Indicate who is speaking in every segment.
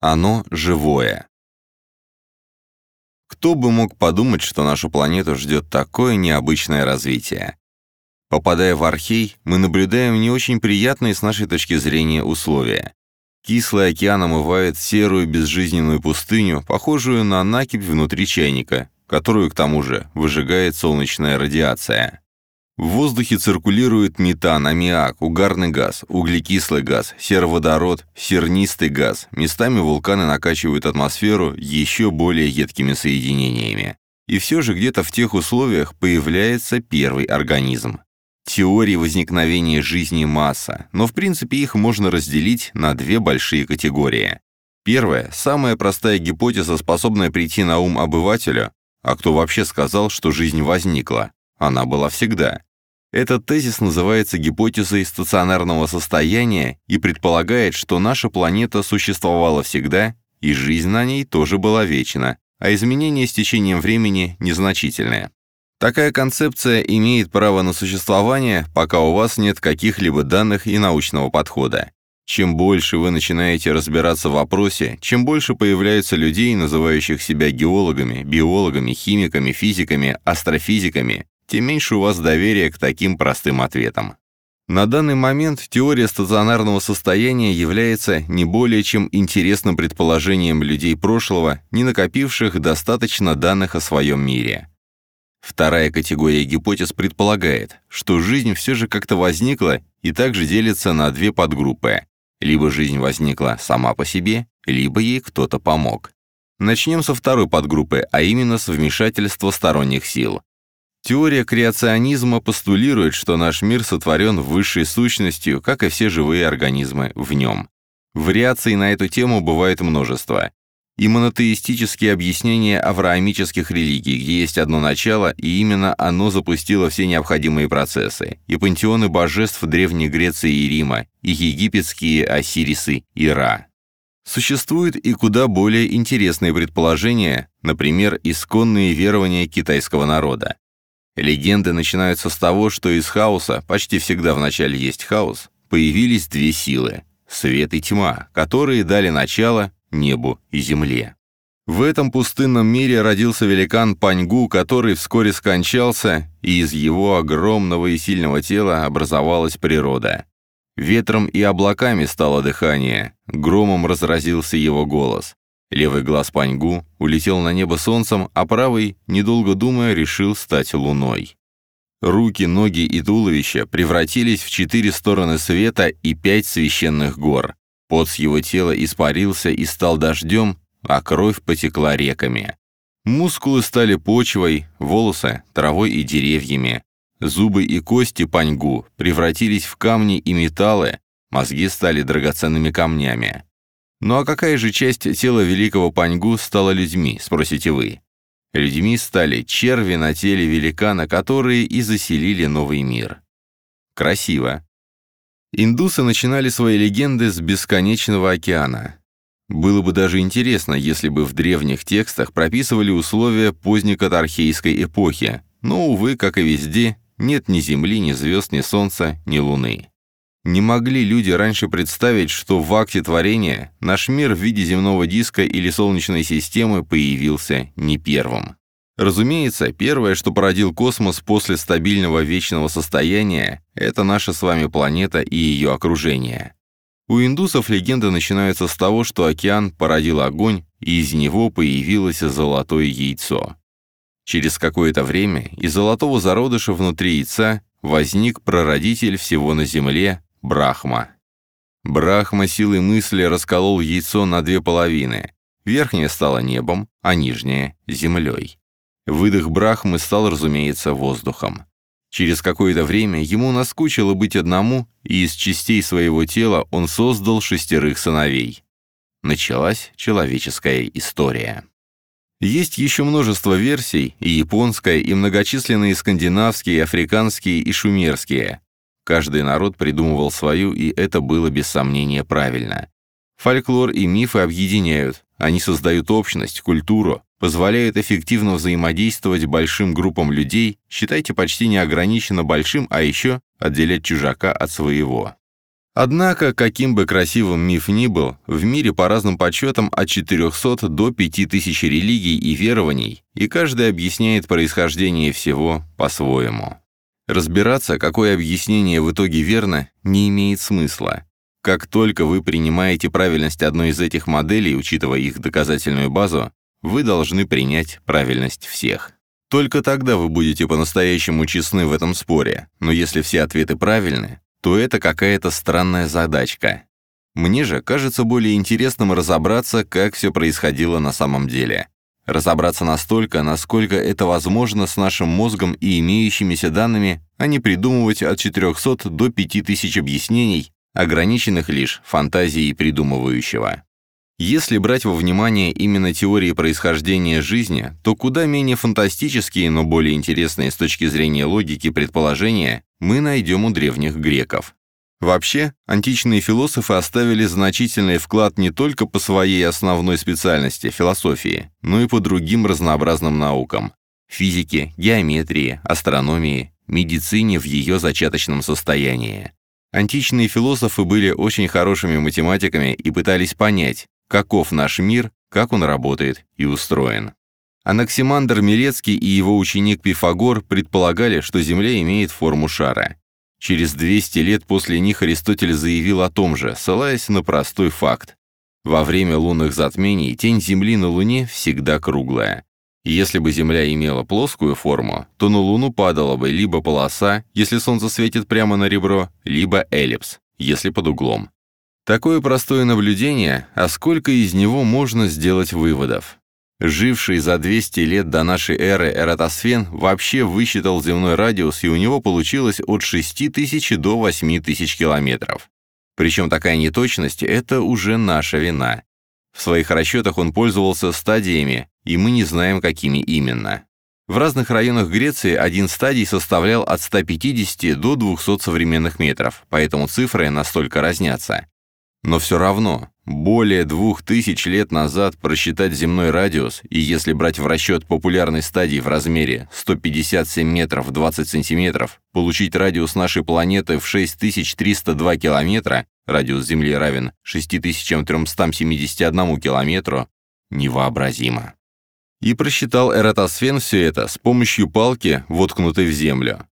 Speaker 1: Оно живое. Кто бы мог подумать, что нашу планету ждет такое необычное развитие? Попадая в Архей, мы наблюдаем не очень приятные с нашей точки зрения условия. Кислый океан омывает серую безжизненную пустыню, похожую на накипь внутри чайника, которую, к тому же, выжигает солнечная радиация. В воздухе циркулирует метан, аммиак, угарный газ, углекислый газ, сероводород, сернистый газ. Местами вулканы накачивают атмосферу еще более едкими соединениями. И все же где-то в тех условиях появляется первый организм. Теории возникновения жизни масса, но в принципе их можно разделить на две большие категории. Первая, самая простая гипотеза, способная прийти на ум обывателю, а кто вообще сказал, что жизнь возникла? Она была всегда. Этот тезис называется гипотезой стационарного состояния и предполагает, что наша планета существовала всегда, и жизнь на ней тоже была вечна, а изменения с течением времени незначительные. Такая концепция имеет право на существование, пока у вас нет каких-либо данных и научного подхода. Чем больше вы начинаете разбираться в вопросе, чем больше появляется людей, называющих себя геологами, биологами, химиками, физиками, астрофизиками, тем меньше у вас доверия к таким простым ответам. На данный момент теория стационарного состояния является не более чем интересным предположением людей прошлого, не накопивших достаточно данных о своем мире. Вторая категория гипотез предполагает, что жизнь все же как-то возникла и также делится на две подгруппы. Либо жизнь возникла сама по себе, либо ей кто-то помог. Начнем со второй подгруппы, а именно с вмешательства сторонних сил. Теория креационизма постулирует, что наш мир сотворен высшей сущностью, как и все живые организмы в нем. Вариаций на эту тему бывает множество. И монотеистические объяснения авраамических религий, где есть одно начало, и именно оно запустило все необходимые процессы, и пантеоны божеств Древней Греции и Рима, и египетские Осирисы и Ра. Существуют и куда более интересные предположения, например, исконные верования китайского народа. Легенды начинаются с того, что из хаоса, почти всегда вначале есть хаос, появились две силы — свет и тьма, которые дали начало небу и земле. В этом пустынном мире родился великан Паньгу, который вскоре скончался, и из его огромного и сильного тела образовалась природа. Ветром и облаками стало дыхание, громом разразился его голос. Левый глаз Паньгу улетел на небо солнцем, а правый, недолго думая, решил стать луной. Руки, ноги и туловище превратились в четыре стороны света и пять священных гор. Пот с его тела испарился и стал дождем, а кровь потекла реками. Мускулы стали почвой, волосы — травой и деревьями. Зубы и кости Паньгу превратились в камни и металлы, мозги стали драгоценными камнями. Ну а какая же часть тела великого Паньгу стала людьми, спросите вы? Людьми стали черви на теле великана, которые и заселили новый мир. Красиво. Индусы начинали свои легенды с бесконечного океана. Было бы даже интересно, если бы в древних текстах прописывали условия позднекатархейской эпохи, но, увы, как и везде, нет ни Земли, ни звезд, ни Солнца, ни Луны. Не могли люди раньше представить, что в акте творения наш мир в виде земного диска или Солнечной системы появился не первым. Разумеется, первое, что породил космос после стабильного вечного состояния, это наша с вами планета и ее окружение. У индусов легенды начинаются с того, что океан породил огонь, и из него появилось золотое яйцо. Через какое-то время из золотого зародыша внутри яйца возник прародитель всего на Земле, Брахма. Брахма силой мысли расколол яйцо на две половины. Верхняя стала небом, а нижняя — землей. Выдох Брахмы стал, разумеется, воздухом. Через какое-то время ему наскучило быть одному, и из частей своего тела он создал шестерых сыновей. Началась человеческая история. Есть еще множество версий, и японская, и многочисленные скандинавские, африканские, и шумерские. Каждый народ придумывал свою, и это было без сомнения правильно. Фольклор и мифы объединяют, они создают общность, культуру, позволяют эффективно взаимодействовать большим группам людей, считайте почти неограниченно большим, а еще отделять чужака от своего. Однако, каким бы красивым миф ни был, в мире по разным подсчетам от 400 до 5000 религий и верований, и каждый объясняет происхождение всего по-своему. Разбираться, какое объяснение в итоге верно, не имеет смысла. Как только вы принимаете правильность одной из этих моделей, учитывая их доказательную базу, вы должны принять правильность всех. Только тогда вы будете по-настоящему честны в этом споре, но если все ответы правильны, то это какая-то странная задачка. Мне же кажется более интересным разобраться, как все происходило на самом деле. Разобраться настолько, насколько это возможно с нашим мозгом и имеющимися данными, а не придумывать от 400 до 5000 объяснений, ограниченных лишь фантазией придумывающего. Если брать во внимание именно теории происхождения жизни, то куда менее фантастические, но более интересные с точки зрения логики предположения мы найдем у древних греков. Вообще, античные философы оставили значительный вклад не только по своей основной специальности – философии, но и по другим разнообразным наукам – физике, геометрии, астрономии, медицине в ее зачаточном состоянии. Античные философы были очень хорошими математиками и пытались понять, каков наш мир, как он работает и устроен. Анаксимандр Милецкий и его ученик Пифагор предполагали, что Земля имеет форму шара. Через 200 лет после них Аристотель заявил о том же, ссылаясь на простой факт. Во время лунных затмений тень Земли на Луне всегда круглая. Если бы Земля имела плоскую форму, то на Луну падала бы либо полоса, если Солнце светит прямо на ребро, либо эллипс, если под углом. Такое простое наблюдение, а сколько из него можно сделать выводов? Живший за 200 лет до нашей эры Эратосфен вообще высчитал земной радиус, и у него получилось от 6 тысяч до 8 тысяч километров. Причем такая неточность – это уже наша вина. В своих расчетах он пользовался стадиями, и мы не знаем, какими именно. В разных районах Греции один стадий составлял от 150 до 200 современных метров, поэтому цифры настолько разнятся. Но все равно, более двух тысяч лет назад просчитать земной радиус, и если брать в расчет популярной стадии в размере 157 метров 20 сантиметров, получить радиус нашей планеты в 6302 километра, радиус Земли равен 6371 километру, невообразимо. И просчитал Эратосфен все это с помощью палки, воткнутой в землю.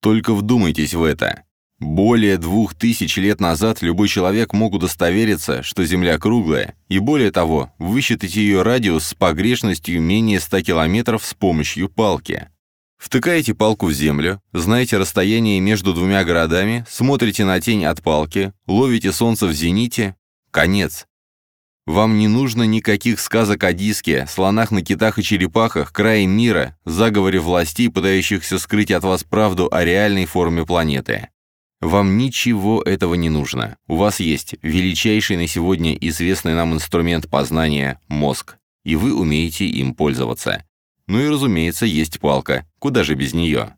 Speaker 1: Только вдумайтесь в это. Более двух тысяч лет назад любой человек мог удостовериться, что Земля круглая, и более того, высчитать ее радиус с погрешностью менее 100 километров с помощью палки. Втыкаете палку в землю, знаете расстояние между двумя городами, смотрите на тень от палки, ловите солнце в зените — конец. Вам не нужно никаких сказок о диске, слонах на китах и черепахах, крае мира, заговоре властей, пытающихся скрыть от вас правду о реальной форме планеты. Вам ничего этого не нужно. У вас есть величайший на сегодня известный нам инструмент познания – мозг, и вы умеете им пользоваться. Ну и, разумеется, есть палка. Куда же без нее?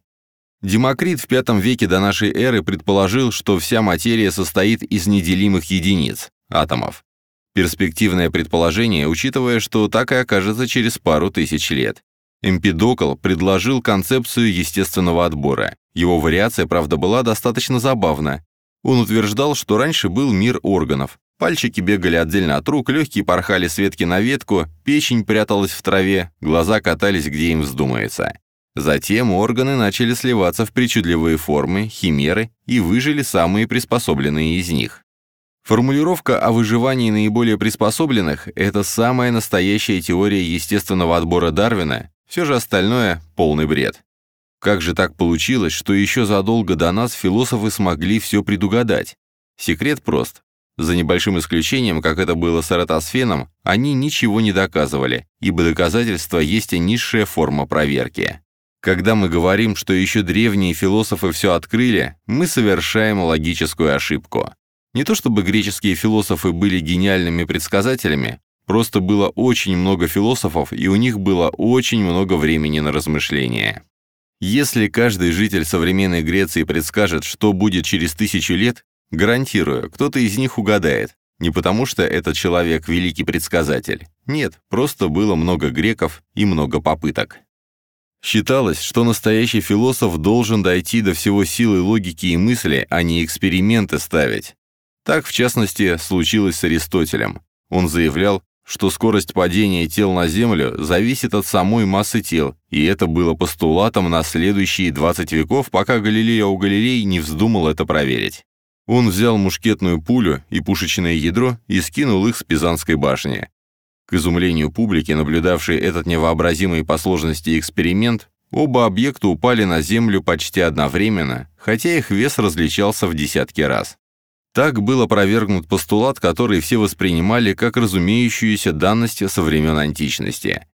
Speaker 1: Демокрит в V веке до нашей эры предположил, что вся материя состоит из неделимых единиц – атомов. Перспективное предположение, учитывая, что так и окажется через пару тысяч лет. Эмпидокл предложил концепцию естественного отбора. Его вариация, правда, была достаточно забавна. Он утверждал, что раньше был мир органов. Пальчики бегали отдельно от рук, легкие порхали с ветки на ветку, печень пряталась в траве, глаза катались, где им вздумается. Затем органы начали сливаться в причудливые формы, химеры, и выжили самые приспособленные из них. Формулировка о выживании наиболее приспособленных – это самая настоящая теория естественного отбора Дарвина, все же остальное – полный бред. Как же так получилось, что еще задолго до нас философы смогли все предугадать? Секрет прост. За небольшим исключением, как это было с Эратосфеном, они ничего не доказывали, ибо доказательство есть и низшая форма проверки. Когда мы говорим, что еще древние философы все открыли, мы совершаем логическую ошибку. Не то чтобы греческие философы были гениальными предсказателями, Просто было очень много философов, и у них было очень много времени на размышления. Если каждый житель современной Греции предскажет, что будет через тысячу лет, гарантирую, кто-то из них угадает. Не потому что этот человек великий предсказатель. Нет, просто было много греков и много попыток. Считалось, что настоящий философ должен дойти до всего силы логики и мысли, а не эксперименты ставить. Так, в частности, случилось с Аристотелем. Он заявлял, что скорость падения тел на Землю зависит от самой массы тел, и это было постулатом на следующие 20 веков, пока Галилео Галилей не вздумал это проверить. Он взял мушкетную пулю и пушечное ядро и скинул их с Пизанской башни. К изумлению публики, наблюдавшей этот невообразимый по сложности эксперимент, оба объекта упали на Землю почти одновременно, хотя их вес различался в десятки раз. Так был опровергнут постулат, который все воспринимали как разумеющуюся данность со времен античности.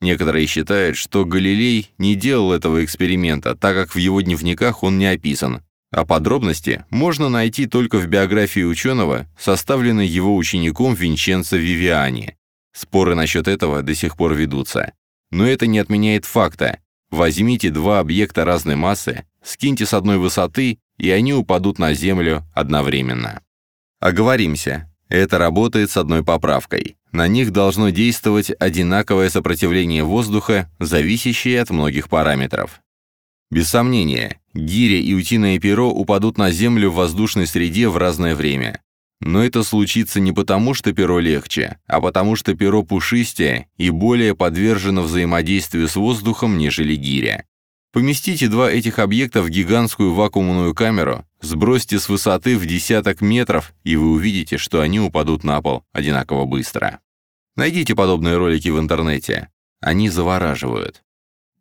Speaker 1: Некоторые считают, что Галилей не делал этого эксперимента, так как в его дневниках он не описан, а подробности можно найти только в биографии ученого, составленной его учеником Винченцо Вивиани. Споры насчет этого до сих пор ведутся. Но это не отменяет факта. Возьмите два объекта разной массы, скиньте с одной высоты и они упадут на Землю одновременно. Оговоримся, это работает с одной поправкой. На них должно действовать одинаковое сопротивление воздуха, зависящее от многих параметров. Без сомнения, гиря и утиное перо упадут на Землю в воздушной среде в разное время. Но это случится не потому, что перо легче, а потому что перо пушистее и более подвержено взаимодействию с воздухом, нежели гиря. Поместите два этих объекта в гигантскую вакуумную камеру, сбросьте с высоты в десяток метров, и вы увидите, что они упадут на пол одинаково быстро. Найдите подобные ролики в интернете. Они завораживают.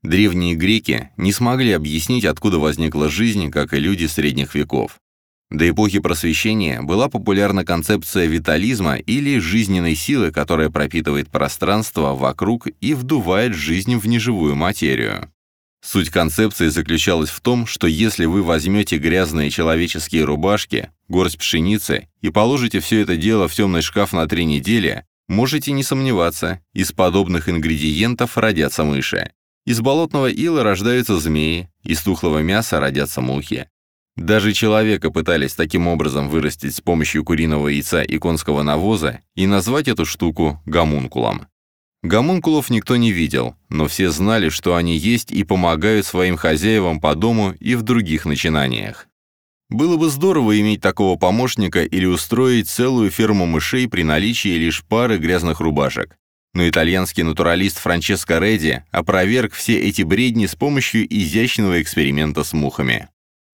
Speaker 1: Древние греки не смогли объяснить, откуда возникла жизнь, как и люди средних веков. До эпохи Просвещения была популярна концепция витализма или жизненной силы, которая пропитывает пространство вокруг и вдувает жизнь в неживую материю. Суть концепции заключалась в том, что если вы возьмете грязные человеческие рубашки, горсть пшеницы и положите все это дело в темный шкаф на три недели, можете не сомневаться, из подобных ингредиентов родятся мыши. Из болотного ила рождаются змеи, из тухлого мяса родятся мухи. Даже человека пытались таким образом вырастить с помощью куриного яйца и конского навоза и назвать эту штуку гомункулом. Гомункулов никто не видел, но все знали, что они есть и помогают своим хозяевам по дому и в других начинаниях. Было бы здорово иметь такого помощника или устроить целую ферму мышей при наличии лишь пары грязных рубашек. Но итальянский натуралист Франческо Редди опроверг все эти бредни с помощью изящного эксперимента с мухами.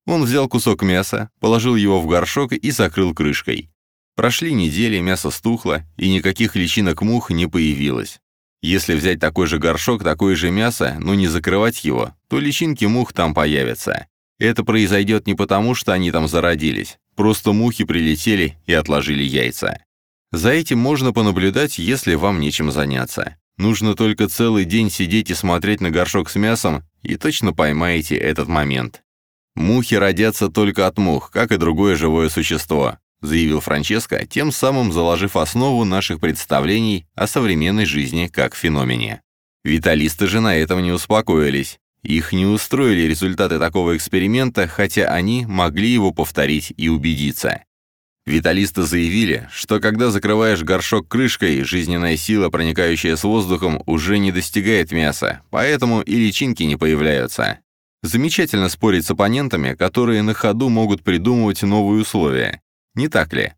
Speaker 1: Он взял кусок мяса, положил его в горшок и закрыл крышкой. Прошли недели, мясо стухло, и никаких личинок мух не появилось. Если взять такой же горшок, такое же мясо, но не закрывать его, то личинки мух там появятся. Это произойдет не потому, что они там зародились, просто мухи прилетели и отложили яйца. За этим можно понаблюдать, если вам нечем заняться. Нужно только целый день сидеть и смотреть на горшок с мясом, и точно поймаете этот момент. Мухи родятся только от мух, как и другое живое существо заявил Франческо, тем самым заложив основу наших представлений о современной жизни как феномене. Виталисты же на этом не успокоились. Их не устроили результаты такого эксперимента, хотя они могли его повторить и убедиться. Виталисты заявили, что когда закрываешь горшок крышкой, жизненная сила, проникающая с воздухом, уже не достигает мяса, поэтому и личинки не появляются. Замечательно спорить с оппонентами, которые на ходу могут придумывать новые условия. Не так ли?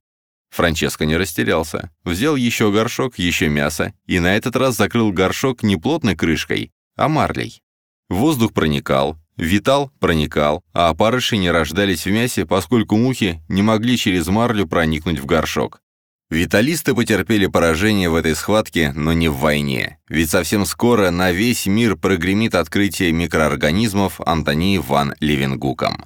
Speaker 1: Франческо не растерялся. Взял еще горшок, еще мясо, и на этот раз закрыл горшок не плотной крышкой, а марлей. Воздух проникал, витал проникал, а опарыши не рождались в мясе, поскольку мухи не могли через марлю проникнуть в горшок. Виталисты потерпели поражение в этой схватке, но не в войне. Ведь совсем скоро на весь мир прогремит открытие микроорганизмов Антони ван Левенгуком.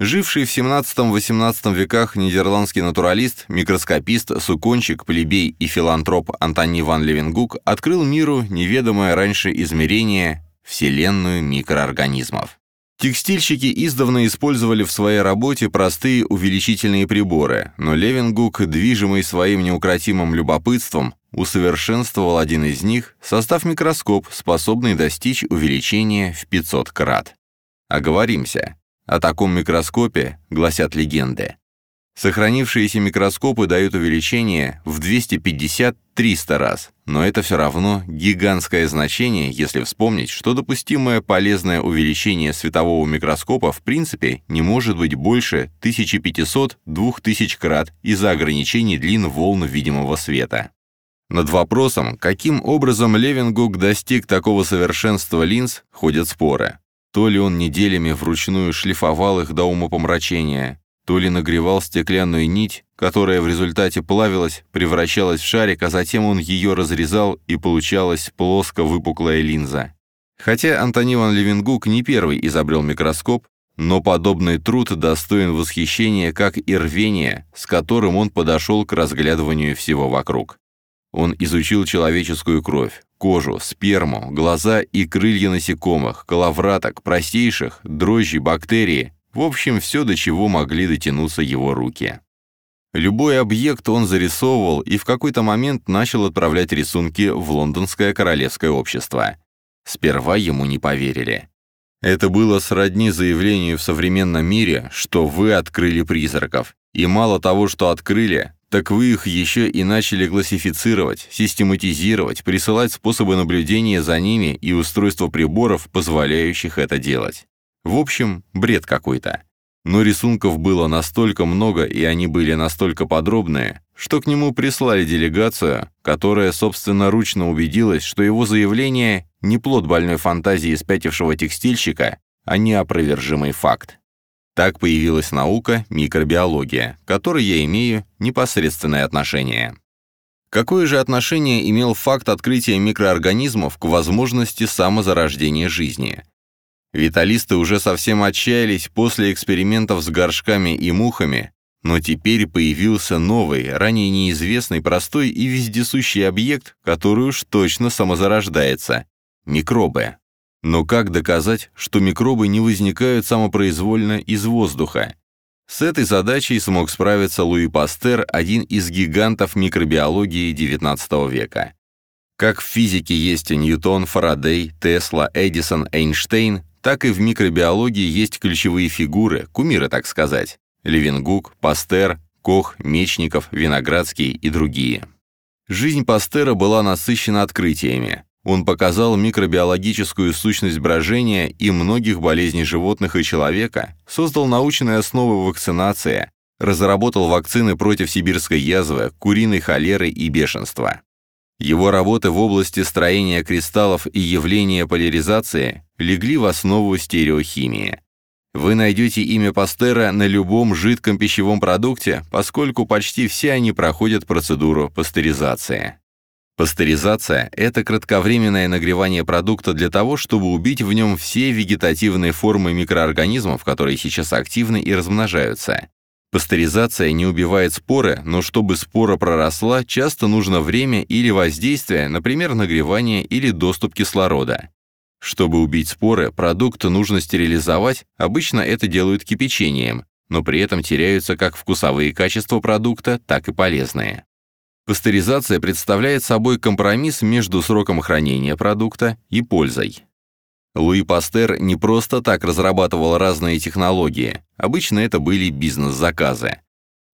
Speaker 1: Живший в 17-18 веках нидерландский натуралист, микроскопист, сукончик, плебей и филантроп Антони ван Левенгук открыл миру неведомое раньше измерение Вселенную микроорганизмов. Текстильщики издавна использовали в своей работе простые увеличительные приборы, но Левенгук, движимый своим неукротимым любопытством, усовершенствовал один из них, состав микроскоп, способный достичь увеличения в 500 крат. Оговоримся. О таком микроскопе гласят легенды. Сохранившиеся микроскопы дают увеличение в 250-300 раз, но это все равно гигантское значение, если вспомнить, что допустимое полезное увеличение светового микроскопа в принципе не может быть больше 1500-2000 крат из-за ограничений длин волн видимого света. Над вопросом, каким образом Левингук достиг такого совершенства линз, ходят споры. То ли он неделями вручную шлифовал их до умопомрачения, то ли нагревал стеклянную нить, которая в результате плавилась, превращалась в шарик, а затем он ее разрезал, и получалась плоско-выпуклая линза. Хотя Антони ван Левенгук не первый изобрел микроскоп, но подобный труд достоин восхищения, как и рвения, с которым он подошел к разглядыванию всего вокруг. Он изучил человеческую кровь, кожу, сперму, глаза и крылья насекомых, коловраток, простейших, дрожжи, бактерии, в общем, все, до чего могли дотянуться его руки. Любой объект он зарисовывал и в какой-то момент начал отправлять рисунки в Лондонское королевское общество. Сперва ему не поверили. Это было сродни заявлению в современном мире, что вы открыли призраков. И мало того, что открыли, так вы их еще и начали классифицировать, систематизировать, присылать способы наблюдения за ними и устройство приборов, позволяющих это делать. В общем, бред какой-то. Но рисунков было настолько много, и они были настолько подробные, что к нему прислали делегацию, которая собственноручно убедилась, что его заявление не плод больной фантазии спятившего текстильщика, а неопровержимый факт. Так появилась наука микробиология, к которой я имею непосредственное отношение. Какое же отношение имел факт открытия микроорганизмов к возможности самозарождения жизни? Виталисты уже совсем отчаялись после экспериментов с горшками и мухами, но теперь появился новый, ранее неизвестный, простой и вездесущий объект, который уж точно самозарождается – микробы. Но как доказать, что микробы не возникают самопроизвольно из воздуха? С этой задачей смог справиться Луи Пастер, один из гигантов микробиологии XIX века. Как в физике есть Ньютон, Фарадей, Тесла, Эдисон, Эйнштейн, так и в микробиологии есть ключевые фигуры, кумиры, так сказать. Левенгук, Пастер, Кох, Мечников, Виноградский и другие. Жизнь Пастера была насыщена открытиями. Он показал микробиологическую сущность брожения и многих болезней животных и человека, создал научные основы вакцинации, разработал вакцины против сибирской язвы, куриной холеры и бешенства. Его работы в области строения кристаллов и явления поляризации легли в основу стереохимии. Вы найдете имя Пастера на любом жидком пищевом продукте, поскольку почти все они проходят процедуру пастеризации. Пастеризация – это кратковременное нагревание продукта для того, чтобы убить в нем все вегетативные формы микроорганизмов, которые сейчас активны и размножаются. Пастеризация не убивает споры, но чтобы спора проросла, часто нужно время или воздействие, например, нагревание или доступ кислорода. Чтобы убить споры, продукт нужно стерилизовать, обычно это делают кипячением, но при этом теряются как вкусовые качества продукта, так и полезные. Пастеризация представляет собой компромисс между сроком хранения продукта и пользой. Луи Пастер не просто так разрабатывал разные технологии, обычно это были бизнес-заказы.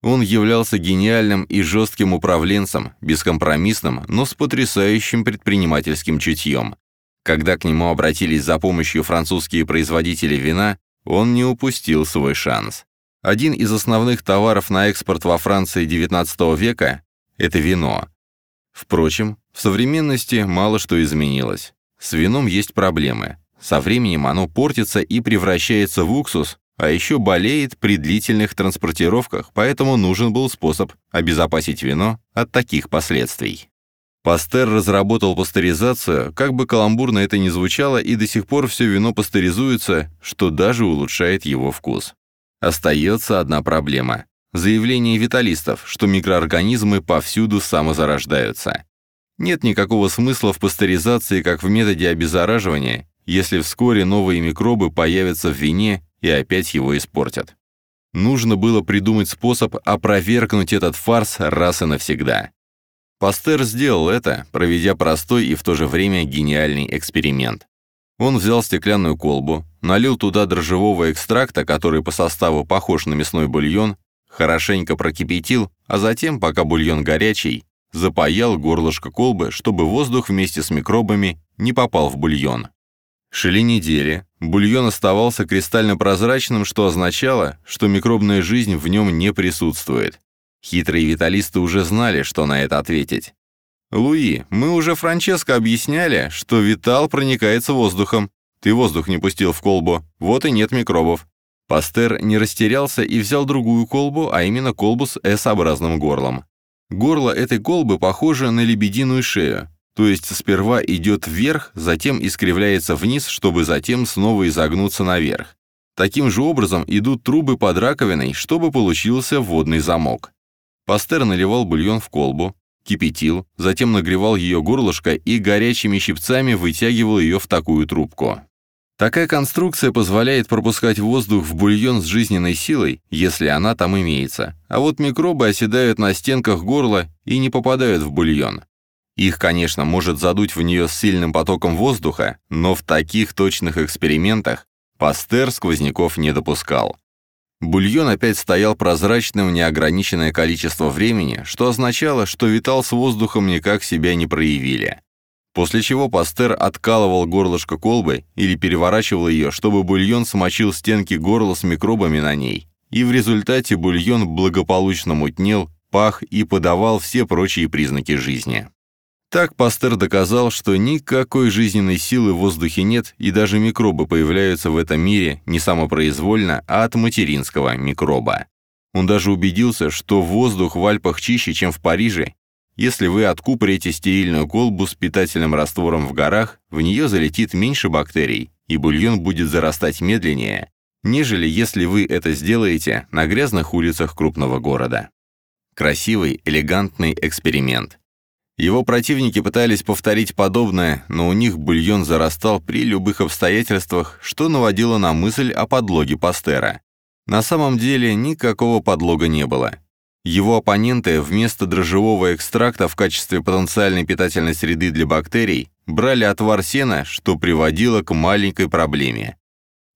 Speaker 1: Он являлся гениальным и жестким управленцем, бескомпромиссным, но с потрясающим предпринимательским чутьем. Когда к нему обратились за помощью французские производители вина, он не упустил свой шанс. Один из основных товаров на экспорт во Франции XIX века – это вино. Впрочем, в современности мало что изменилось. С вином есть проблемы. Со временем оно портится и превращается в уксус, а еще болеет при длительных транспортировках, поэтому нужен был способ обезопасить вино от таких последствий. Пастер разработал пастеризацию, как бы каламбурно это ни звучало, и до сих пор все вино пастеризуется, что даже улучшает его вкус. Остается одна проблема. Заявление виталистов, что микроорганизмы повсюду самозарождаются. Нет никакого смысла в пастеризации как в методе обеззараживания, если вскоре новые микробы появятся в вине и опять его испортят. Нужно было придумать способ опровергнуть этот фарс раз и навсегда. Пастер сделал это, проведя простой и в то же время гениальный эксперимент. Он взял стеклянную колбу, налил туда дрожжевого экстракта, который по составу похож на мясной бульон, хорошенько прокипятил, а затем, пока бульон горячий, запаял горлышко колбы, чтобы воздух вместе с микробами не попал в бульон. Шли недели, бульон оставался кристально прозрачным, что означало, что микробная жизнь в нем не присутствует. Хитрые виталисты уже знали, что на это ответить. «Луи, мы уже Франческо объясняли, что витал проникается воздухом. Ты воздух не пустил в колбу, вот и нет микробов». Пастер не растерялся и взял другую колбу, а именно колбу с S-образным горлом. Горло этой колбы похоже на лебединую шею, то есть сперва идет вверх, затем искривляется вниз, чтобы затем снова изогнуться наверх. Таким же образом идут трубы под раковиной, чтобы получился водный замок. Пастер наливал бульон в колбу, кипятил, затем нагревал ее горлышко и горячими щипцами вытягивал ее в такую трубку. Такая конструкция позволяет пропускать воздух в бульон с жизненной силой, если она там имеется, а вот микробы оседают на стенках горла и не попадают в бульон. Их, конечно, может задуть в нее с сильным потоком воздуха, но в таких точных экспериментах Пастер сквозняков не допускал. Бульон опять стоял прозрачным неограниченное количество времени, что означало, что витал с воздухом никак себя не проявили. После чего Пастер откалывал горлышко колбы или переворачивал ее, чтобы бульон смочил стенки горла с микробами на ней, и в результате бульон благополучно мутнел, пах и подавал все прочие признаки жизни. Так Пастер доказал, что никакой жизненной силы в воздухе нет, и даже микробы появляются в этом мире не самопроизвольно, а от материнского микроба. Он даже убедился, что воздух в Альпах чище, чем в Париже. Если вы откупорите стерильную колбу с питательным раствором в горах, в нее залетит меньше бактерий, и бульон будет зарастать медленнее, нежели если вы это сделаете на грязных улицах крупного города. Красивый, элегантный эксперимент. Его противники пытались повторить подобное, но у них бульон зарастал при любых обстоятельствах, что наводило на мысль о подлоге Пастера. На самом деле никакого подлога не было. Его оппоненты вместо дрожжевого экстракта в качестве потенциальной питательной среды для бактерий брали отвар сена, что приводило к маленькой проблеме.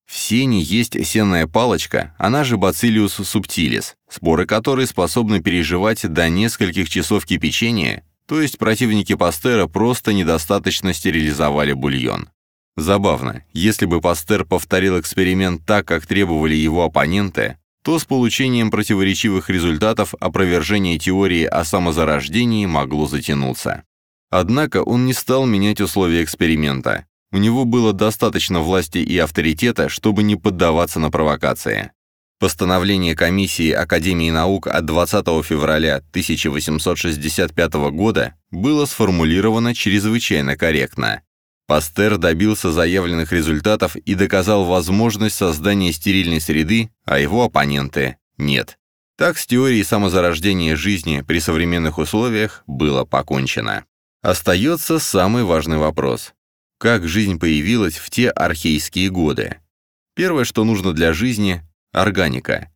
Speaker 1: В сене есть сенная палочка, она же Bacillus subtilis, споры которой способны переживать до нескольких часов кипячения то есть противники Пастера просто недостаточно стерилизовали бульон. Забавно, если бы Пастер повторил эксперимент так, как требовали его оппоненты, то с получением противоречивых результатов опровержение теории о самозарождении могло затянуться. Однако он не стал менять условия эксперимента. У него было достаточно власти и авторитета, чтобы не поддаваться на провокации. Постановление комиссии Академии наук от 20 февраля 1865 года было сформулировано чрезвычайно корректно. Пастер добился заявленных результатов и доказал возможность создания стерильной среды, а его оппоненты – нет. Так с теорией самозарождения жизни при современных условиях было покончено. Остается самый важный вопрос. Как жизнь появилась в те архейские годы? Первое, что нужно для жизни Органика.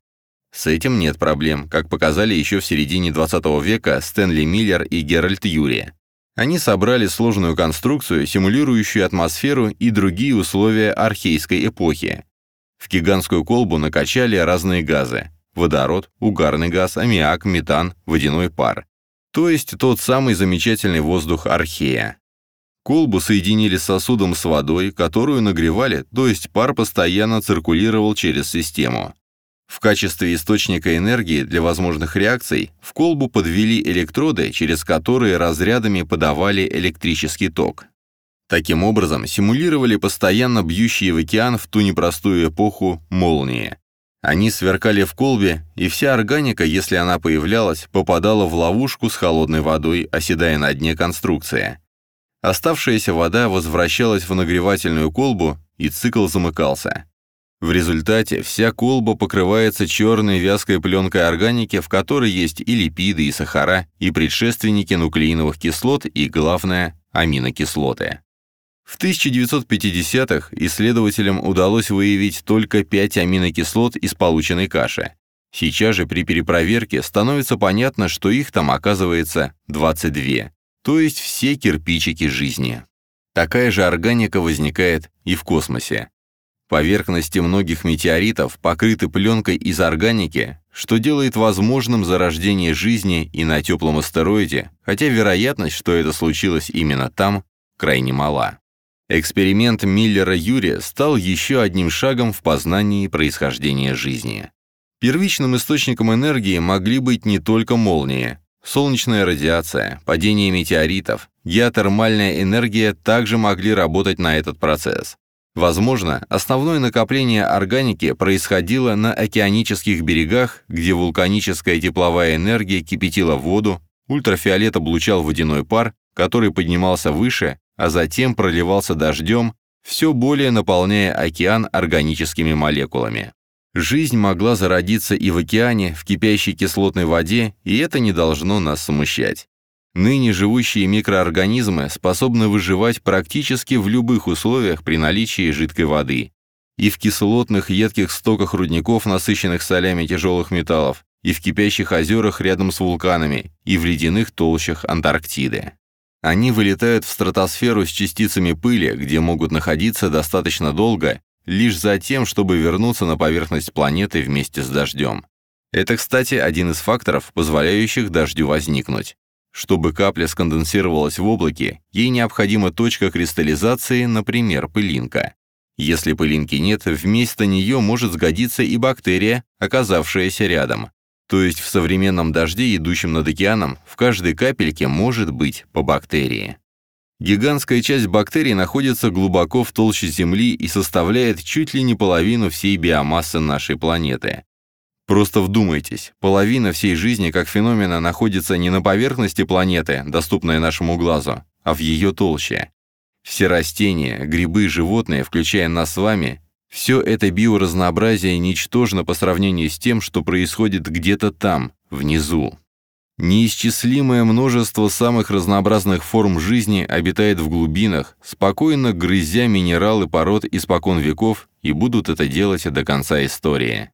Speaker 1: С этим нет проблем, как показали еще в середине 20 века Стэнли Миллер и Геральт Юри. Они собрали сложную конструкцию, симулирующую атмосферу и другие условия архейской эпохи. В гигантскую колбу накачали разные газы – водород, угарный газ, аммиак, метан, водяной пар. То есть тот самый замечательный воздух архея. Колбу соединили с сосудом с водой, которую нагревали, то есть пар постоянно циркулировал через систему. В качестве источника энергии для возможных реакций в колбу подвели электроды, через которые разрядами подавали электрический ток. Таким образом, симулировали постоянно бьющие в океан в ту непростую эпоху молнии. Они сверкали в колбе, и вся органика, если она появлялась, попадала в ловушку с холодной водой, оседая на дне конструкции. Оставшаяся вода возвращалась в нагревательную колбу, и цикл замыкался. В результате вся колба покрывается черной вязкой пленкой органики, в которой есть и липиды, и сахара, и предшественники нуклеиновых кислот, и, главное, аминокислоты. В 1950-х исследователям удалось выявить только 5 аминокислот из полученной каши. Сейчас же при перепроверке становится понятно, что их там оказывается 22 то есть все кирпичики жизни. Такая же органика возникает и в космосе. Поверхности многих метеоритов покрыты пленкой из органики, что делает возможным зарождение жизни и на теплом астероиде, хотя вероятность, что это случилось именно там, крайне мала. Эксперимент Миллера-Юрия стал еще одним шагом в познании происхождения жизни. Первичным источником энергии могли быть не только молнии. Солнечная радиация, падение метеоритов, геотермальная энергия также могли работать на этот процесс. Возможно, основное накопление органики происходило на океанических берегах, где вулканическая тепловая энергия кипятила воду, ультрафиолет облучал водяной пар, который поднимался выше, а затем проливался дождем, все более наполняя океан органическими молекулами. Жизнь могла зародиться и в океане, в кипящей кислотной воде, и это не должно нас смущать. Ныне живущие микроорганизмы способны выживать практически в любых условиях при наличии жидкой воды. И в кислотных едких стоках рудников, насыщенных солями тяжелых металлов, и в кипящих озерах рядом с вулканами, и в ледяных толщах Антарктиды. Они вылетают в стратосферу с частицами пыли, где могут находиться достаточно долго, лишь за тем, чтобы вернуться на поверхность планеты вместе с дождем. Это, кстати, один из факторов, позволяющих дождю возникнуть. Чтобы капля сконденсировалась в облаке, ей необходима точка кристаллизации, например, пылинка. Если пылинки нет, вместо нее может сгодиться и бактерия, оказавшаяся рядом. То есть в современном дожде, идущем над океаном, в каждой капельке может быть по бактерии. Гигантская часть бактерий находится глубоко в толще Земли и составляет чуть ли не половину всей биомассы нашей планеты. Просто вдумайтесь, половина всей жизни как феномена находится не на поверхности планеты, доступной нашему глазу, а в ее толще. Все растения, грибы, животные, включая нас с вами, все это биоразнообразие ничтожно по сравнению с тем, что происходит где-то там, внизу. Неисчислимое множество самых разнообразных форм жизни обитает в глубинах, спокойно грызя минералы пород испокон веков и будут это делать до конца истории.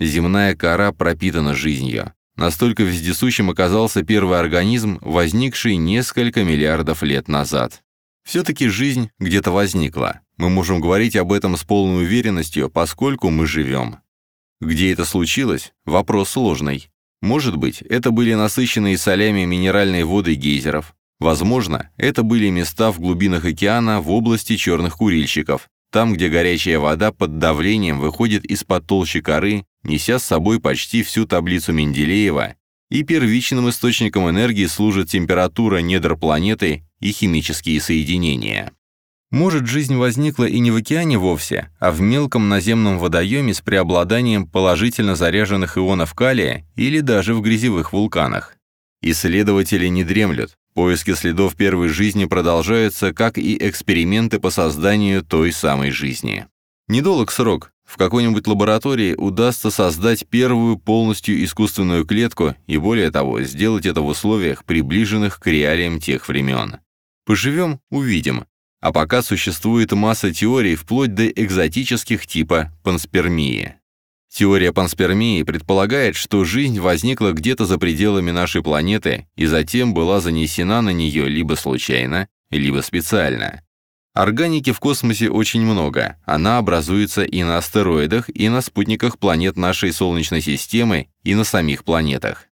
Speaker 1: Земная кора пропитана жизнью. Настолько вездесущим оказался первый организм, возникший несколько миллиардов лет назад. Все-таки жизнь где-то возникла. Мы можем говорить об этом с полной уверенностью, поскольку мы живем. Где это случилось? Вопрос сложный. Может быть, это были насыщенные солями минеральные воды гейзеров. Возможно, это были места в глубинах океана в области черных курильщиков, там, где горячая вода под давлением выходит из-под толщи коры, неся с собой почти всю таблицу Менделеева, и первичным источником энергии служит температура недр планеты и химические соединения. Может, жизнь возникла и не в океане вовсе, а в мелком наземном водоеме с преобладанием положительно заряженных ионов калия или даже в грязевых вулканах. Исследователи не дремлют. Поиски следов первой жизни продолжаются, как и эксперименты по созданию той самой жизни. Недолг срок. В какой-нибудь лаборатории удастся создать первую полностью искусственную клетку и, более того, сделать это в условиях, приближенных к реалиям тех времен. Поживем – увидим. А пока существует масса теорий вплоть до экзотических типа панспермии. Теория панспермии предполагает, что жизнь возникла где-то за пределами нашей планеты и затем была занесена на нее либо случайно, либо специально. Органики в космосе очень много. Она образуется и на астероидах, и на спутниках планет нашей Солнечной системы, и на самих планетах.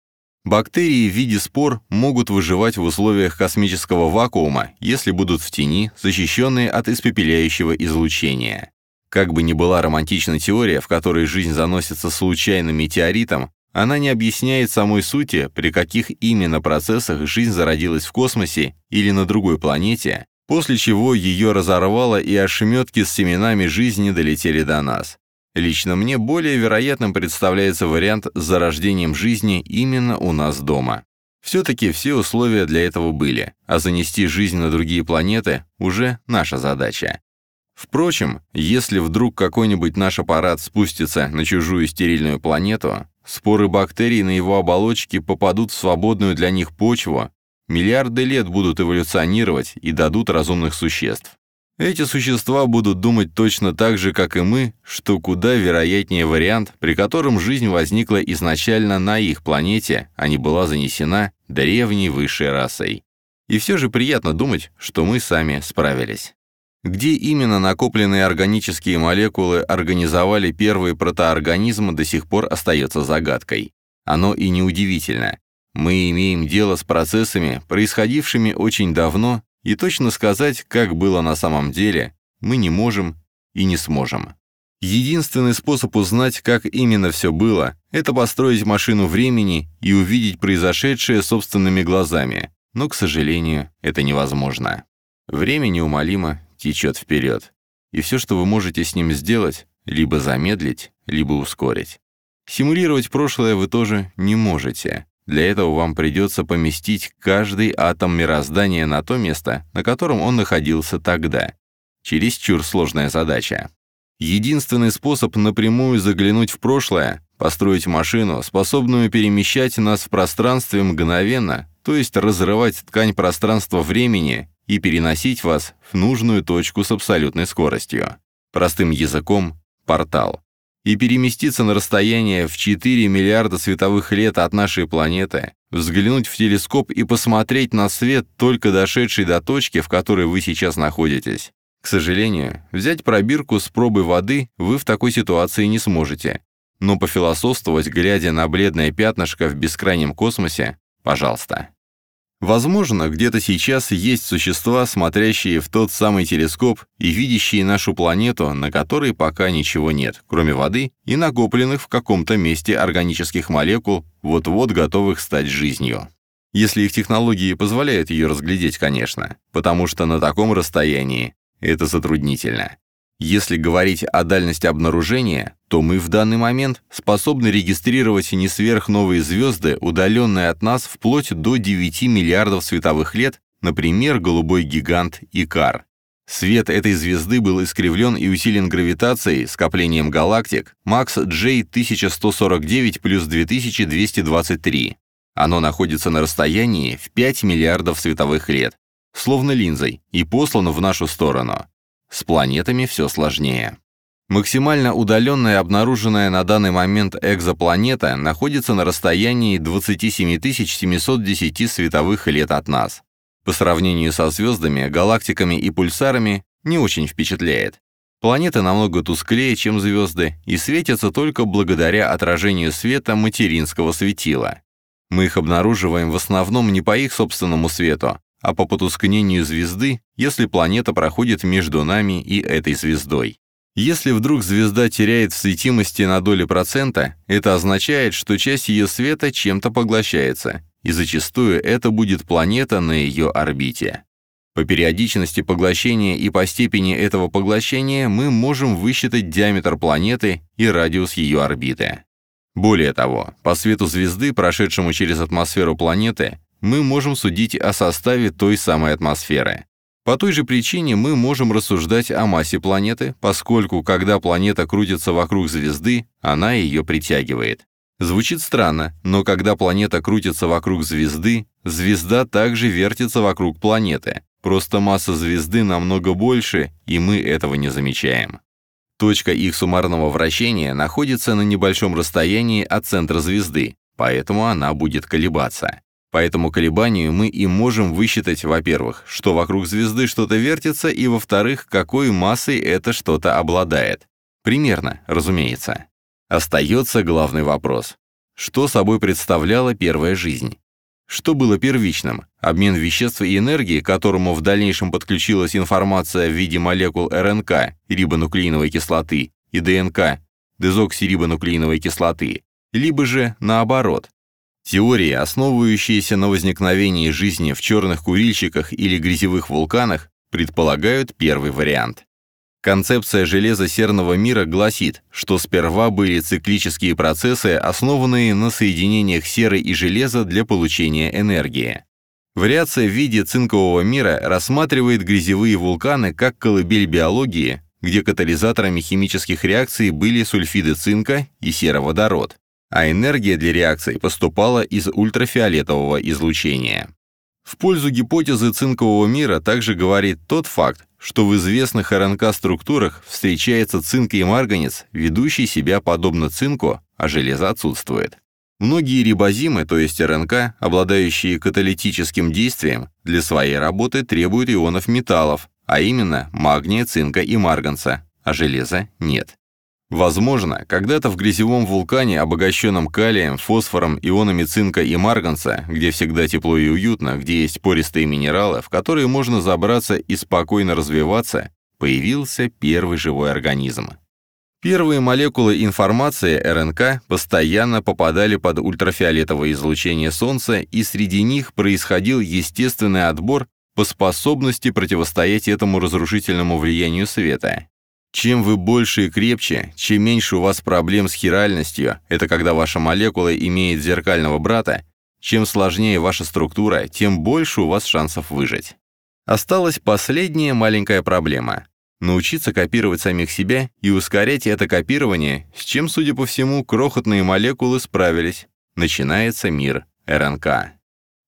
Speaker 1: Бактерии в виде спор могут выживать в условиях космического вакуума, если будут в тени, защищенные от испепеляющего излучения. Как бы ни была романтична теория, в которой жизнь заносится случайным метеоритом, она не объясняет самой сути, при каких именно процессах жизнь зародилась в космосе или на другой планете, после чего ее разорвало и ошметки с семенами жизни долетели до нас. Лично мне более вероятным представляется вариант с зарождением жизни именно у нас дома. Все-таки все условия для этого были, а занести жизнь на другие планеты уже наша задача. Впрочем, если вдруг какой-нибудь наш аппарат спустится на чужую стерильную планету, споры бактерий на его оболочке попадут в свободную для них почву, миллиарды лет будут эволюционировать и дадут разумных существ. Эти существа будут думать точно так же, как и мы, что куда вероятнее вариант, при котором жизнь возникла изначально на их планете, а не была занесена древней высшей расой. И все же приятно думать, что мы сами справились. Где именно накопленные органические молекулы организовали первые протоорганизмы, до сих пор остается загадкой. Оно и неудивительно. Мы имеем дело с процессами, происходившими очень давно, и точно сказать, как было на самом деле, мы не можем и не сможем. Единственный способ узнать, как именно все было, это построить машину времени и увидеть произошедшее собственными глазами, но, к сожалению, это невозможно. Время неумолимо течет вперед, и все, что вы можете с ним сделать, либо замедлить, либо ускорить. Симулировать прошлое вы тоже не можете. Для этого вам придется поместить каждый атом мироздания на то место, на котором он находился тогда. Чересчур сложная задача. Единственный способ напрямую заглянуть в прошлое — построить машину, способную перемещать нас в пространстве мгновенно, то есть разрывать ткань пространства-времени и переносить вас в нужную точку с абсолютной скоростью. Простым языком — портал. И переместиться на расстояние в 4 миллиарда световых лет от нашей планеты, взглянуть в телескоп и посмотреть на свет, только дошедший до точки, в которой вы сейчас находитесь. К сожалению, взять пробирку с пробой воды вы в такой ситуации не сможете. Но пофилософствовать, глядя на бледное пятнышко в бескрайнем космосе, пожалуйста. Возможно, где-то сейчас есть существа, смотрящие в тот самый телескоп и видящие нашу планету, на которой пока ничего нет, кроме воды и накопленных в каком-то месте органических молекул, вот-вот готовых стать жизнью. Если их технологии позволяют ее разглядеть, конечно, потому что на таком расстоянии это затруднительно. Если говорить о дальности обнаружения, то мы в данный момент способны регистрировать не сверхновые звезды, удаленные от нас вплоть до 9 миллиардов световых лет, например, голубой гигант Икар. Свет этой звезды был искривлен и усилен гравитацией, скоплением галактик, Макс J 1149 плюс 2223. Оно находится на расстоянии в 5 миллиардов световых лет, словно линзой, и послано в нашу сторону. С планетами все сложнее. Максимально удаленная обнаруженная на данный момент экзопланета находится на расстоянии 27 710 световых лет от нас. По сравнению со звездами, галактиками и пульсарами не очень впечатляет. Планеты намного тусклее, чем звезды, и светятся только благодаря отражению света материнского светила. Мы их обнаруживаем в основном не по их собственному свету, а по потускнению звезды, если планета проходит между нами и этой звездой. Если вдруг звезда теряет в светимости на долю процента, это означает, что часть ее света чем-то поглощается, и зачастую это будет планета на ее орбите. По периодичности поглощения и по степени этого поглощения мы можем высчитать диаметр планеты и радиус ее орбиты. Более того, по свету звезды, прошедшему через атмосферу планеты, мы можем судить о составе той самой атмосферы. По той же причине мы можем рассуждать о массе планеты, поскольку когда планета крутится вокруг звезды, она ее притягивает. Звучит странно, но когда планета крутится вокруг звезды, звезда также вертится вокруг планеты. Просто масса звезды намного больше, и мы этого не замечаем. Точка их суммарного вращения находится на небольшом расстоянии от центра звезды, поэтому она будет колебаться. По этому колебанию мы и можем высчитать, во-первых, что вокруг звезды что-то вертится, и, во-вторых, какой массой это что-то обладает. Примерно, разумеется. Остается главный вопрос. Что собой представляла первая жизнь? Что было первичным? Обмен веществ и энергии, к которому в дальнейшем подключилась информация в виде молекул РНК, рибонуклеиновой кислоты, и ДНК, дезоксирибонуклеиновой кислоты, либо же наоборот, Теории, основывающиеся на возникновении жизни в черных курильщиках или грязевых вулканах, предполагают первый вариант. Концепция железо-серного мира гласит, что сперва были циклические процессы, основанные на соединениях серы и железа для получения энергии. Вариация в виде цинкового мира рассматривает грязевые вулканы как колыбель биологии, где катализаторами химических реакций были сульфиды цинка и сероводород а энергия для реакции поступала из ультрафиолетового излучения. В пользу гипотезы цинкового мира также говорит тот факт, что в известных РНК-структурах встречается цинк и марганец, ведущий себя подобно цинку, а железо отсутствует. Многие рибозимы, то есть РНК, обладающие каталитическим действием, для своей работы требуют ионов металлов, а именно магния, цинка и марганца, а железа нет. Возможно, когда-то в грязевом вулкане, обогащенном калием, фосфором, ионами цинка и марганца, где всегда тепло и уютно, где есть пористые минералы, в которые можно забраться и спокойно развиваться, появился первый живой организм. Первые молекулы информации РНК постоянно попадали под ультрафиолетовое излучение Солнца, и среди них происходил естественный отбор по способности противостоять этому разрушительному влиянию света. Чем вы больше и крепче, чем меньше у вас проблем с хиральностью, это когда ваша молекула имеет зеркального брата, чем сложнее ваша структура, тем больше у вас шансов выжить. Осталась последняя маленькая проблема – научиться копировать самих себя и ускорять это копирование, с чем, судя по всему, крохотные молекулы справились. Начинается мир РНК.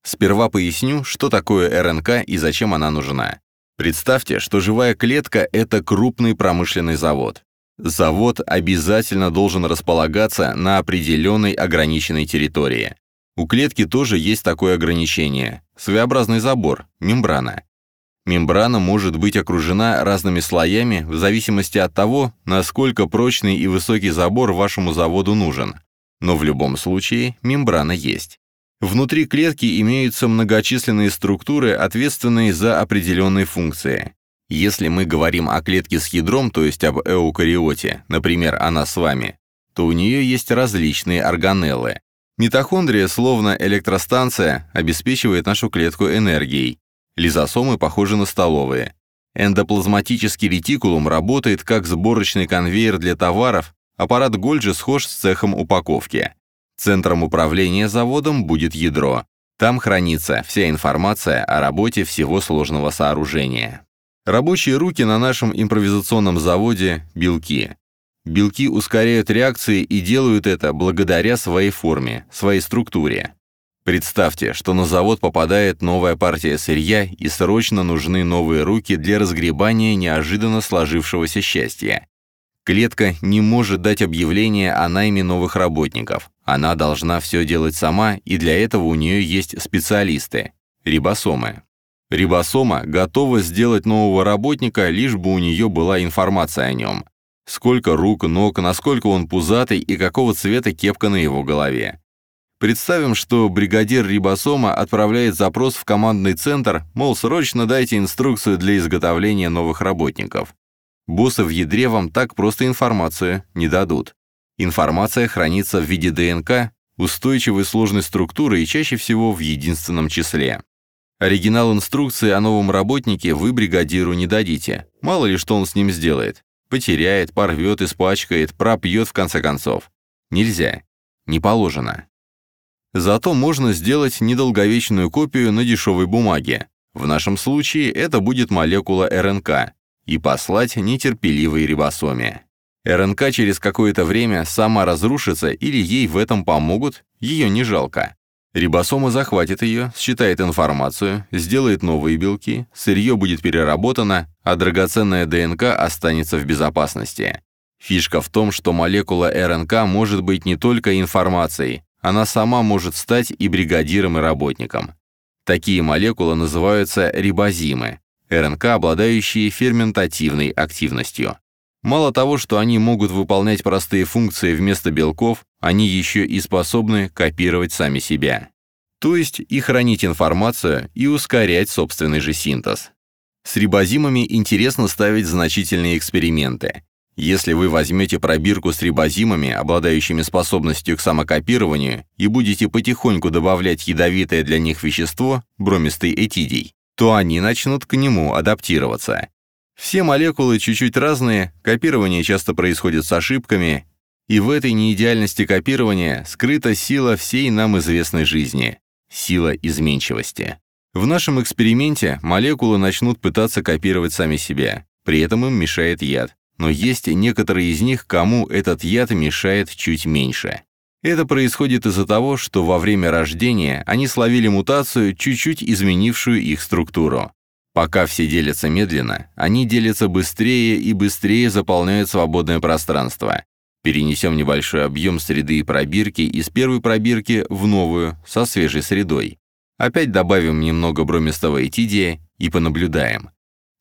Speaker 1: Сперва поясню, что такое РНК и зачем она нужна. Представьте, что живая клетка – это крупный промышленный завод. Завод обязательно должен располагаться на определенной ограниченной территории. У клетки тоже есть такое ограничение – своеобразный забор, мембрана. Мембрана может быть окружена разными слоями в зависимости от того, насколько прочный и высокий забор вашему заводу нужен. Но в любом случае мембрана есть. Внутри клетки имеются многочисленные структуры, ответственные за определенные функции. Если мы говорим о клетке с ядром, то есть об эукариоте, например, она с вами, то у нее есть различные органеллы. Митохондрия, словно электростанция, обеспечивает нашу клетку энергией. Лизосомы похожи на столовые. Эндоплазматический ретикулум работает как сборочный конвейер для товаров, аппарат Гольджи схож с цехом упаковки. Центром управления заводом будет ядро. Там хранится вся информация о работе всего сложного сооружения. Рабочие руки на нашем импровизационном заводе – белки. Белки ускоряют реакции и делают это благодаря своей форме, своей структуре. Представьте, что на завод попадает новая партия сырья и срочно нужны новые руки для разгребания неожиданно сложившегося счастья. Клетка не может дать объявление о найме новых работников. Она должна все делать сама, и для этого у нее есть специалисты – рибосомы. Рибосома готова сделать нового работника, лишь бы у нее была информация о нем. Сколько рук, ног, насколько он пузатый и какого цвета кепка на его голове. Представим, что бригадир рибосома отправляет запрос в командный центр, мол, срочно дайте инструкцию для изготовления новых работников. Боссы в ядре вам так просто информацию не дадут. Информация хранится в виде ДНК, устойчивой сложной структуры и чаще всего в единственном числе. Оригинал инструкции о новом работнике вы бригадиру не дадите. Мало ли что он с ним сделает. Потеряет, порвет, испачкает, пропьет в конце концов. Нельзя. Не положено. Зато можно сделать недолговечную копию на дешевой бумаге. В нашем случае это будет молекула РНК, и послать нетерпеливой рибосоме. РНК через какое-то время сама разрушится или ей в этом помогут, ее не жалко. Рибосома захватит ее, считает информацию, сделает новые белки, сырье будет переработано, а драгоценная ДНК останется в безопасности. Фишка в том, что молекула РНК может быть не только информацией, она сама может стать и бригадиром, и работником. Такие молекулы называются рибозимы, РНК, обладающие ферментативной активностью. Мало того, что они могут выполнять простые функции вместо белков, они еще и способны копировать сами себя. То есть и хранить информацию, и ускорять собственный же синтез. С рибозимами интересно ставить значительные эксперименты. Если вы возьмете пробирку с рибозимами, обладающими способностью к самокопированию, и будете потихоньку добавлять ядовитое для них вещество, бромистый этидий, то они начнут к нему адаптироваться. Все молекулы чуть-чуть разные, копирование часто происходит с ошибками, и в этой неидеальности копирования скрыта сила всей нам известной жизни – сила изменчивости. В нашем эксперименте молекулы начнут пытаться копировать сами себя, при этом им мешает яд, но есть некоторые из них, кому этот яд мешает чуть меньше. Это происходит из-за того, что во время рождения они словили мутацию, чуть-чуть изменившую их структуру. Пока все делятся медленно, они делятся быстрее и быстрее заполняют свободное пространство. Перенесем небольшой объем среды и пробирки из первой пробирки в новую, со свежей средой. Опять добавим немного бромистого этидия и понаблюдаем.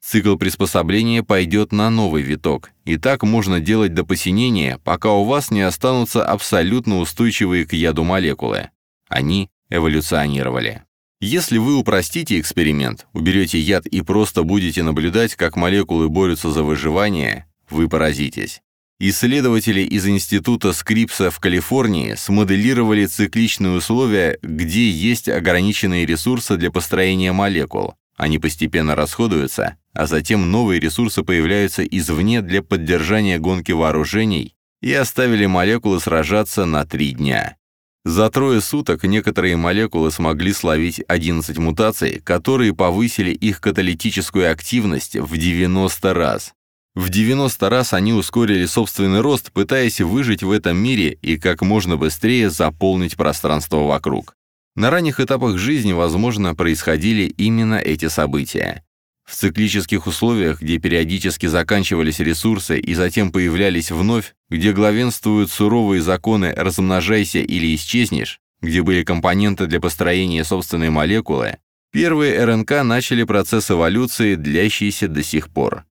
Speaker 1: цикл приспособления пойдет на новый виток, и так можно делать до посинения, пока у вас не останутся абсолютно устойчивые к яду молекулы. Они эволюционировали. Если вы упростите эксперимент, уберете яд и просто будете наблюдать, как молекулы борются за выживание, вы поразитесь. Исследователи из Института Скрипса в Калифорнии смоделировали цикличные условия, где есть ограниченные ресурсы для построения молекул. Они постепенно расходуются, а затем новые ресурсы появляются извне для поддержания гонки вооружений и оставили молекулы сражаться на три дня. За трое суток некоторые молекулы смогли словить 11 мутаций, которые повысили их каталитическую активность в 90 раз. В 90 раз они ускорили собственный рост, пытаясь выжить в этом мире и как можно быстрее заполнить пространство вокруг. На ранних этапах жизни, возможно, происходили именно эти события. В циклических условиях, где периодически заканчивались ресурсы и затем появлялись вновь, где главенствуют суровые законы «размножайся или исчезнешь», где были компоненты для построения собственной молекулы, первые РНК начали процесс эволюции, длящийся до сих пор.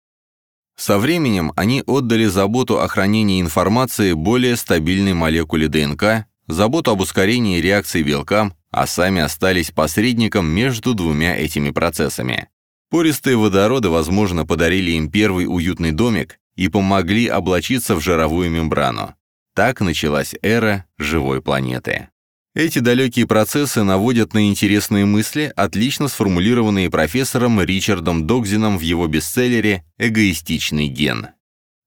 Speaker 1: Со временем они отдали заботу о хранении информации более стабильной молекуле ДНК, заботу об ускорении реакции белкам, а сами остались посредником между двумя этими процессами. Пористые водороды, возможно, подарили им первый уютный домик и помогли облачиться в жировую мембрану. Так началась эра живой планеты. Эти далекие процессы наводят на интересные мысли, отлично сформулированные профессором Ричардом Догзином в его бестселлере «Эгоистичный ген».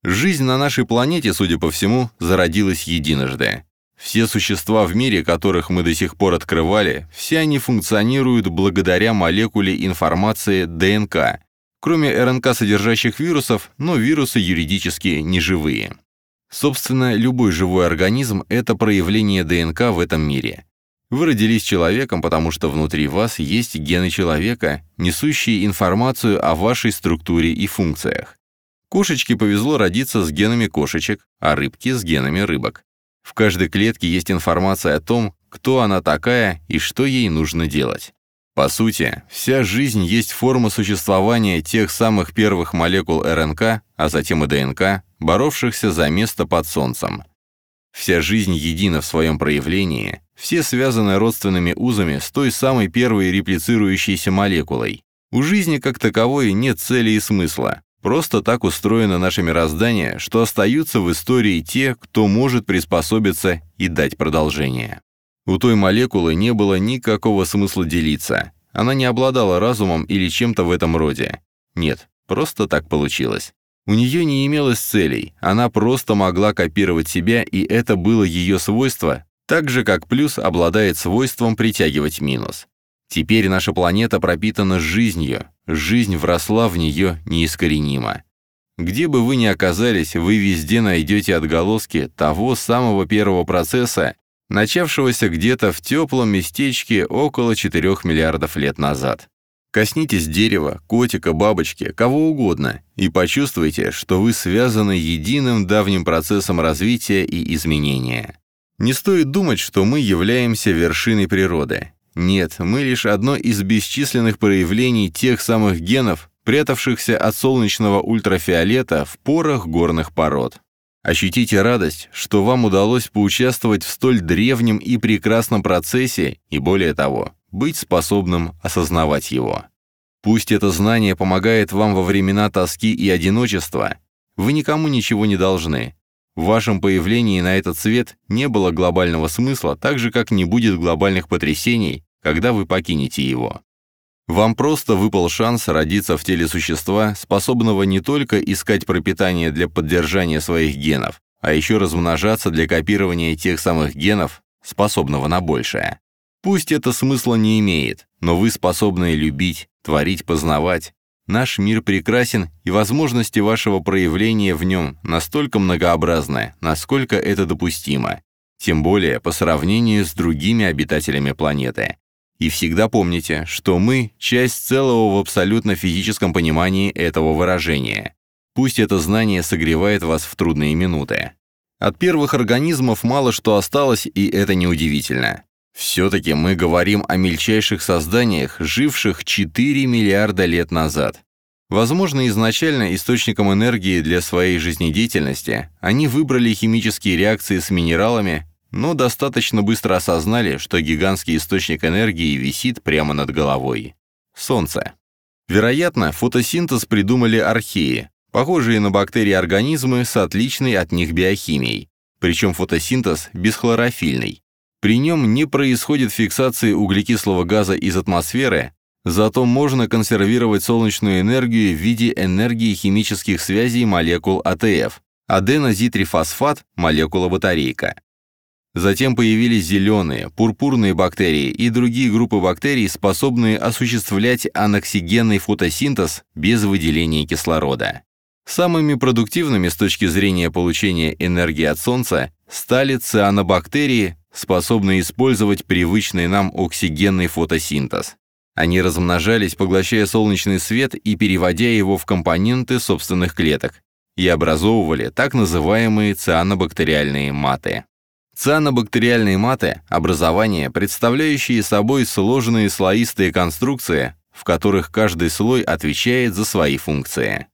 Speaker 1: Жизнь на нашей планете, судя по всему, зародилась единожды. Все существа в мире, которых мы до сих пор открывали, все они функционируют благодаря молекуле информации ДНК, кроме РНК, содержащих вирусов, но вирусы юридически неживые. Собственно, любой живой организм – это проявление ДНК в этом мире. Вы родились человеком, потому что внутри вас есть гены человека, несущие информацию о вашей структуре и функциях. Кошечке повезло родиться с генами кошечек, а рыбке с генами рыбок. В каждой клетке есть информация о том, кто она такая и что ей нужно делать. По сути, вся жизнь есть форма существования тех самых первых молекул РНК, а затем и ДНК, боровшихся за место под Солнцем. Вся жизнь едина в своем проявлении, все связаны родственными узами с той самой первой реплицирующейся молекулой. У жизни как таковой нет цели и смысла. Просто так устроено наше мироздание, что остаются в истории те, кто может приспособиться и дать продолжение. У той молекулы не было никакого смысла делиться. Она не обладала разумом или чем-то в этом роде. Нет, просто так получилось. У нее не имелось целей, она просто могла копировать себя, и это было ее свойство, так же как плюс обладает свойством притягивать минус. Теперь наша планета пропитана жизнью, жизнь вросла в нее неискоренимо. Где бы вы ни оказались, вы везде найдете отголоски того самого первого процесса, начавшегося где-то в теплом местечке около 4 миллиардов лет назад. Коснитесь дерева, котика, бабочки, кого угодно, и почувствуйте, что вы связаны единым давним процессом развития и изменения. Не стоит думать, что мы являемся вершиной природы. Нет, мы лишь одно из бесчисленных проявлений тех самых генов, прятавшихся от солнечного ультрафиолета в порах горных пород. Ощутите радость, что вам удалось поучаствовать в столь древнем и прекрасном процессе, и более того, быть способным осознавать его. Пусть это знание помогает вам во времена тоски и одиночества, вы никому ничего не должны. В вашем появлении на этот свет не было глобального смысла, так же, как не будет глобальных потрясений, когда вы покинете его. Вам просто выпал шанс родиться в теле существа, способного не только искать пропитание для поддержания своих генов, а еще размножаться для копирования тех самых генов, способного на большее. Пусть это смысла не имеет, но вы способны любить, творить, познавать. Наш мир прекрасен, и возможности вашего проявления в нем настолько многообразны, насколько это допустимо. Тем более по сравнению с другими обитателями планеты. И всегда помните, что мы – часть целого в абсолютно физическом понимании этого выражения. Пусть это знание согревает вас в трудные минуты. От первых организмов мало что осталось, и это неудивительно. Все-таки мы говорим о мельчайших созданиях, живших 4 миллиарда лет назад. Возможно, изначально источником энергии для своей жизнедеятельности они выбрали химические реакции с минералами, но достаточно быстро осознали, что гигантский источник энергии висит прямо над головой. Солнце. Вероятно, фотосинтез придумали археи, похожие на бактерии организмы с отличной от них биохимией. Причем фотосинтез бесхлорофильный. При нем не происходит фиксации углекислого газа из атмосферы, Зато можно консервировать солнечную энергию в виде энергии химических связей молекул АТФ, аденозитрифосфат, молекула-батарейка. Затем появились зеленые, пурпурные бактерии и другие группы бактерий, способные осуществлять аноксигенный фотосинтез без выделения кислорода. Самыми продуктивными с точки зрения получения энергии от Солнца стали цианобактерии, способные использовать привычный нам оксигенный фотосинтез. Они размножались, поглощая солнечный свет и переводя его в компоненты собственных клеток, и образовывали так называемые цианобактериальные маты. Цианобактериальные маты – образования, представляющие собой сложные слоистые конструкции, в которых каждый слой отвечает за свои функции.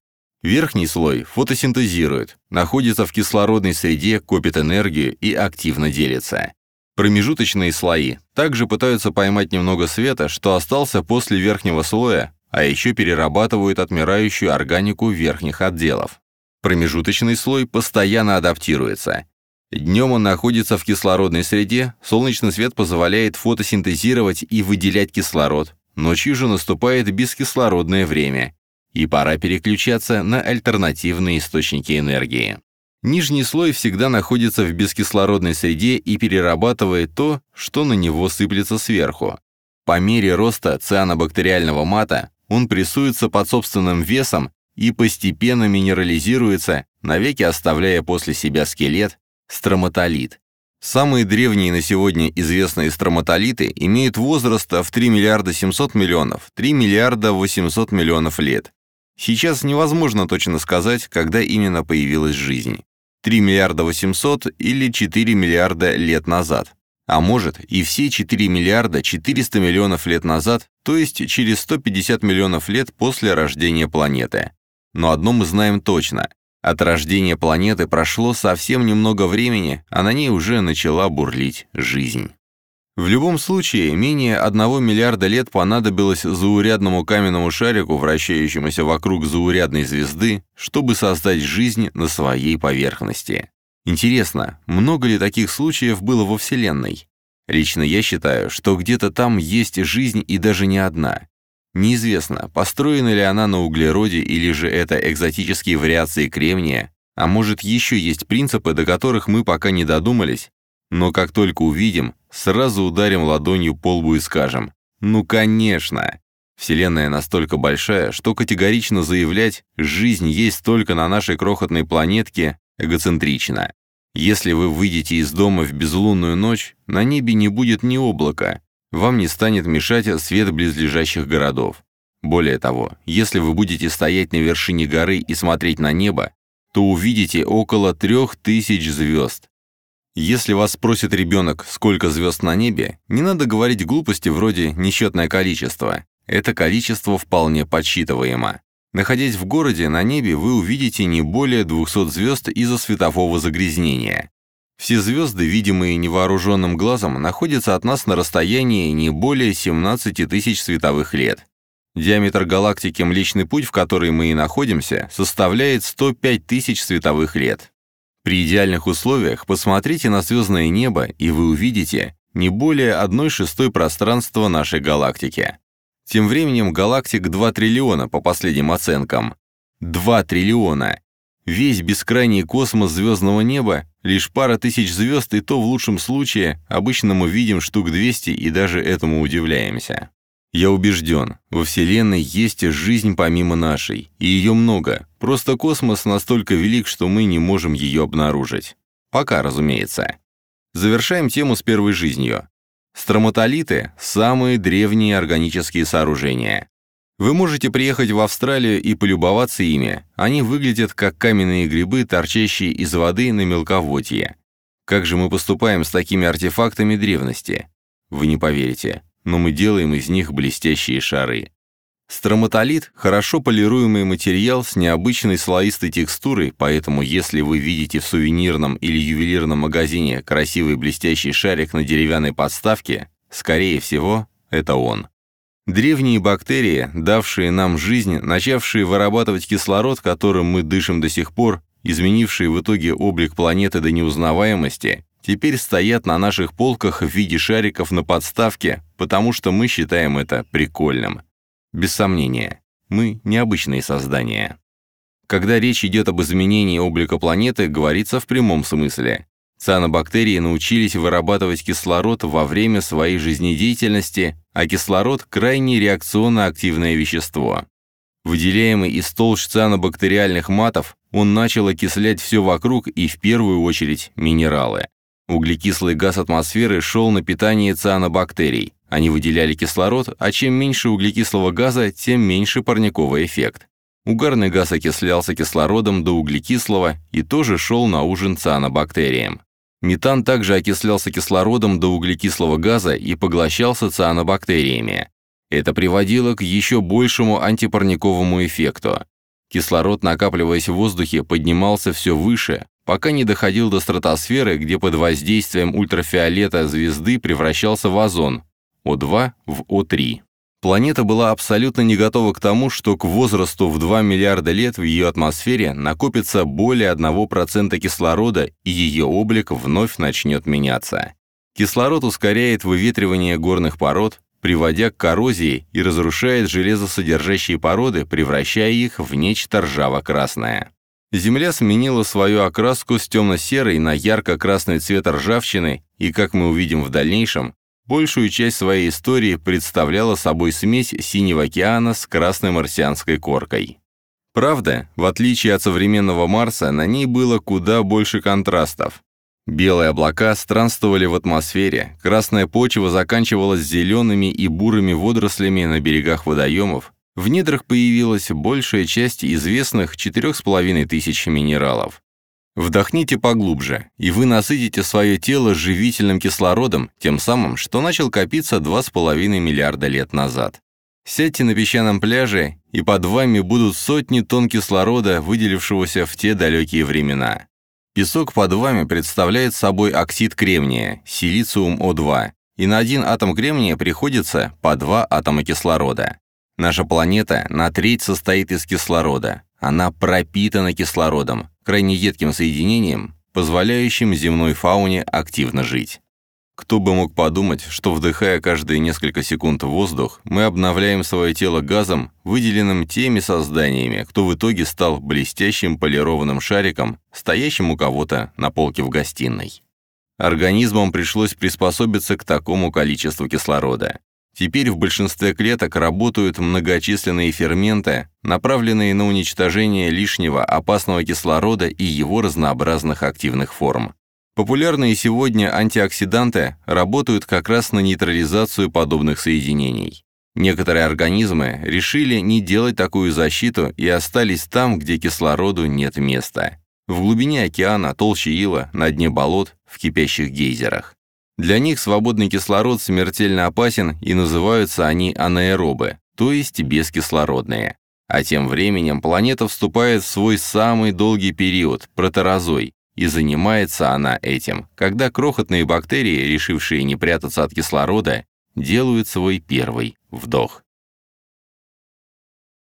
Speaker 1: Верхний слой фотосинтезирует, находится в кислородной среде, копит энергию и активно делится. Промежуточные слои также пытаются поймать немного света, что остался после верхнего слоя, а еще перерабатывают отмирающую органику верхних отделов. Промежуточный слой постоянно адаптируется. Днем он находится в кислородной среде, солнечный свет позволяет фотосинтезировать и выделять кислород, ночью же наступает бескислородное время, и пора переключаться на альтернативные источники энергии. Нижний слой всегда находится в бескислородной среде и перерабатывает то, что на него сыплется сверху. По мере роста цианобактериального мата он прессуется под собственным весом и постепенно минерализируется, навеки оставляя после себя скелет, строматолит. Самые древние на сегодня известные строматолиты имеют возраст в 3 миллиарда 700 миллионов, 3 миллиарда 800 миллионов лет. Сейчас невозможно точно сказать, когда именно появилась жизнь. 3 миллиарда 800 или 4 миллиарда лет назад. А может, и все 4 миллиарда 400 миллионов лет назад, то есть через 150 миллионов лет после рождения планеты. Но одно мы знаем точно. От рождения планеты прошло совсем немного времени, а на ней уже начала бурлить жизнь. В любом случае, менее одного миллиарда лет понадобилось заурядному каменному шарику, вращающемуся вокруг заурядной звезды, чтобы создать жизнь на своей поверхности. Интересно, много ли таких случаев было во Вселенной? Лично я считаю, что где-то там есть жизнь и даже не одна. Неизвестно, построена ли она на углероде или же это экзотические вариации кремния, а может еще есть принципы, до которых мы пока не додумались, но как только увидим, сразу ударим ладонью по лбу и скажем «Ну, конечно!». Вселенная настолько большая, что категорично заявлять «жизнь есть только на нашей крохотной планетке» эгоцентрично. Если вы выйдете из дома в безлунную ночь, на небе не будет ни облака, вам не станет мешать свет близлежащих городов. Более того, если вы будете стоять на вершине горы и смотреть на небо, то увидите около трех тысяч звезд, если вас спросит ребенок, сколько звезд на небе, не надо говорить глупости вроде «несчетное количество». Это количество вполне подсчитываемо. Находясь в городе, на небе вы увидите не более 200 звезд из-за светового загрязнения. Все звезды, видимые невооруженным глазом, находятся от нас на расстоянии не более 17 тысяч световых лет. Диаметр галактики Млечный Путь, в которой мы и находимся, составляет 105 тысяч световых лет. При идеальных условиях посмотрите на звездное небо, и вы увидите не более 1 шестой пространства нашей галактики. Тем временем галактик 2 триллиона по последним оценкам. 2 триллиона. Весь бескрайний космос звездного неба — лишь пара тысяч звезд, и то в лучшем случае обычно мы видим штук 200 и даже этому удивляемся. Я убежден, во Вселенной есть жизнь помимо нашей, и ее много, просто космос настолько велик, что мы не можем ее обнаружить. Пока, разумеется. Завершаем тему с первой жизнью. Строматолиты – самые древние органические сооружения. Вы можете приехать в Австралию и полюбоваться ими. Они выглядят как каменные грибы, торчащие из воды на мелководье. Как же мы поступаем с такими артефактами древности? Вы не поверите но мы делаем из них блестящие шары. Строматолит – хорошо полируемый материал с необычной слоистой текстурой, поэтому если вы видите в сувенирном или ювелирном магазине красивый блестящий шарик на деревянной подставке, скорее всего, это он. Древние бактерии, давшие нам жизнь, начавшие вырабатывать кислород, которым мы дышим до сих пор, изменившие в итоге облик планеты до неузнаваемости, теперь стоят на наших полках в виде шариков на подставке, потому что мы считаем это прикольным. Без сомнения, мы необычные создания. Когда речь идет об изменении облика планеты, говорится в прямом смысле. Цианобактерии научились вырабатывать кислород во время своей жизнедеятельности, а кислород – крайне реакционно-активное вещество. Выделяемый из толщ цианобактериальных матов, он начал окислять все вокруг и в первую очередь минералы. Углекислый газ атмосферы шел на питание цианобактерий. Они выделяли кислород, а чем меньше углекислого газа, тем меньше парниковый эффект. Угарный газ окислялся кислородом до углекислого и тоже шел на ужин цианобактериям. Метан также окислялся кислородом до углекислого газа и поглощался цианобактериями. Это приводило к еще большему антипарниковому эффекту. Кислород, накапливаясь в воздухе, поднимался все выше, пока не доходил до стратосферы, где под воздействием ультрафиолета звезды превращался в озон, О2 в О3. Планета была абсолютно не готова к тому, что к возрасту в 2 миллиарда лет в ее атмосфере накопится более 1% кислорода, и ее облик вновь начнет меняться. Кислород ускоряет выветривание горных пород, приводя к коррозии и разрушает железосодержащие породы, превращая их в нечто ржаво-красное. Земля сменила свою окраску с темно-серой на ярко-красный цвет ржавчины, и, как мы увидим в дальнейшем, большую часть своей истории представляла собой смесь синего океана с красной марсианской коркой. Правда, в отличие от современного Марса, на ней было куда больше контрастов. Белые облака странствовали в атмосфере, красная почва заканчивалась зелеными и бурыми водорослями на берегах водоемов, в недрах появилась большая часть известных 4,5 тысяч минералов. Вдохните поглубже, и вы насытите свое тело живительным кислородом, тем самым, что начал копиться 2,5 миллиарда лет назад. Сядьте на песчаном пляже, и под вами будут сотни тонн кислорода, выделившегося в те далекие времена. Песок под вами представляет собой оксид кремния, силициум О2, и на один атом кремния приходится по два атома кислорода. Наша планета на треть состоит из кислорода. Она пропитана кислородом, крайне едким соединением, позволяющим земной фауне активно жить. Кто бы мог подумать, что вдыхая каждые несколько секунд воздух, мы обновляем свое тело газом, выделенным теми созданиями, кто в итоге стал блестящим полированным шариком, стоящим у кого-то на полке в гостиной. Организмам пришлось приспособиться к такому количеству кислорода. Теперь в большинстве клеток работают многочисленные ферменты, направленные на уничтожение лишнего опасного кислорода и его разнообразных активных форм. Популярные сегодня антиоксиданты работают как раз на нейтрализацию подобных соединений. Некоторые организмы решили не делать такую защиту и остались там, где кислороду нет места. В глубине океана, толще ила, на дне болот, в кипящих гейзерах. Для них свободный кислород смертельно опасен и называются они анаэробы, то есть бескислородные. А тем временем планета вступает в свой самый долгий период, протерозой, и занимается она этим, когда крохотные бактерии, решившие не прятаться от кислорода, делают свой первый вдох.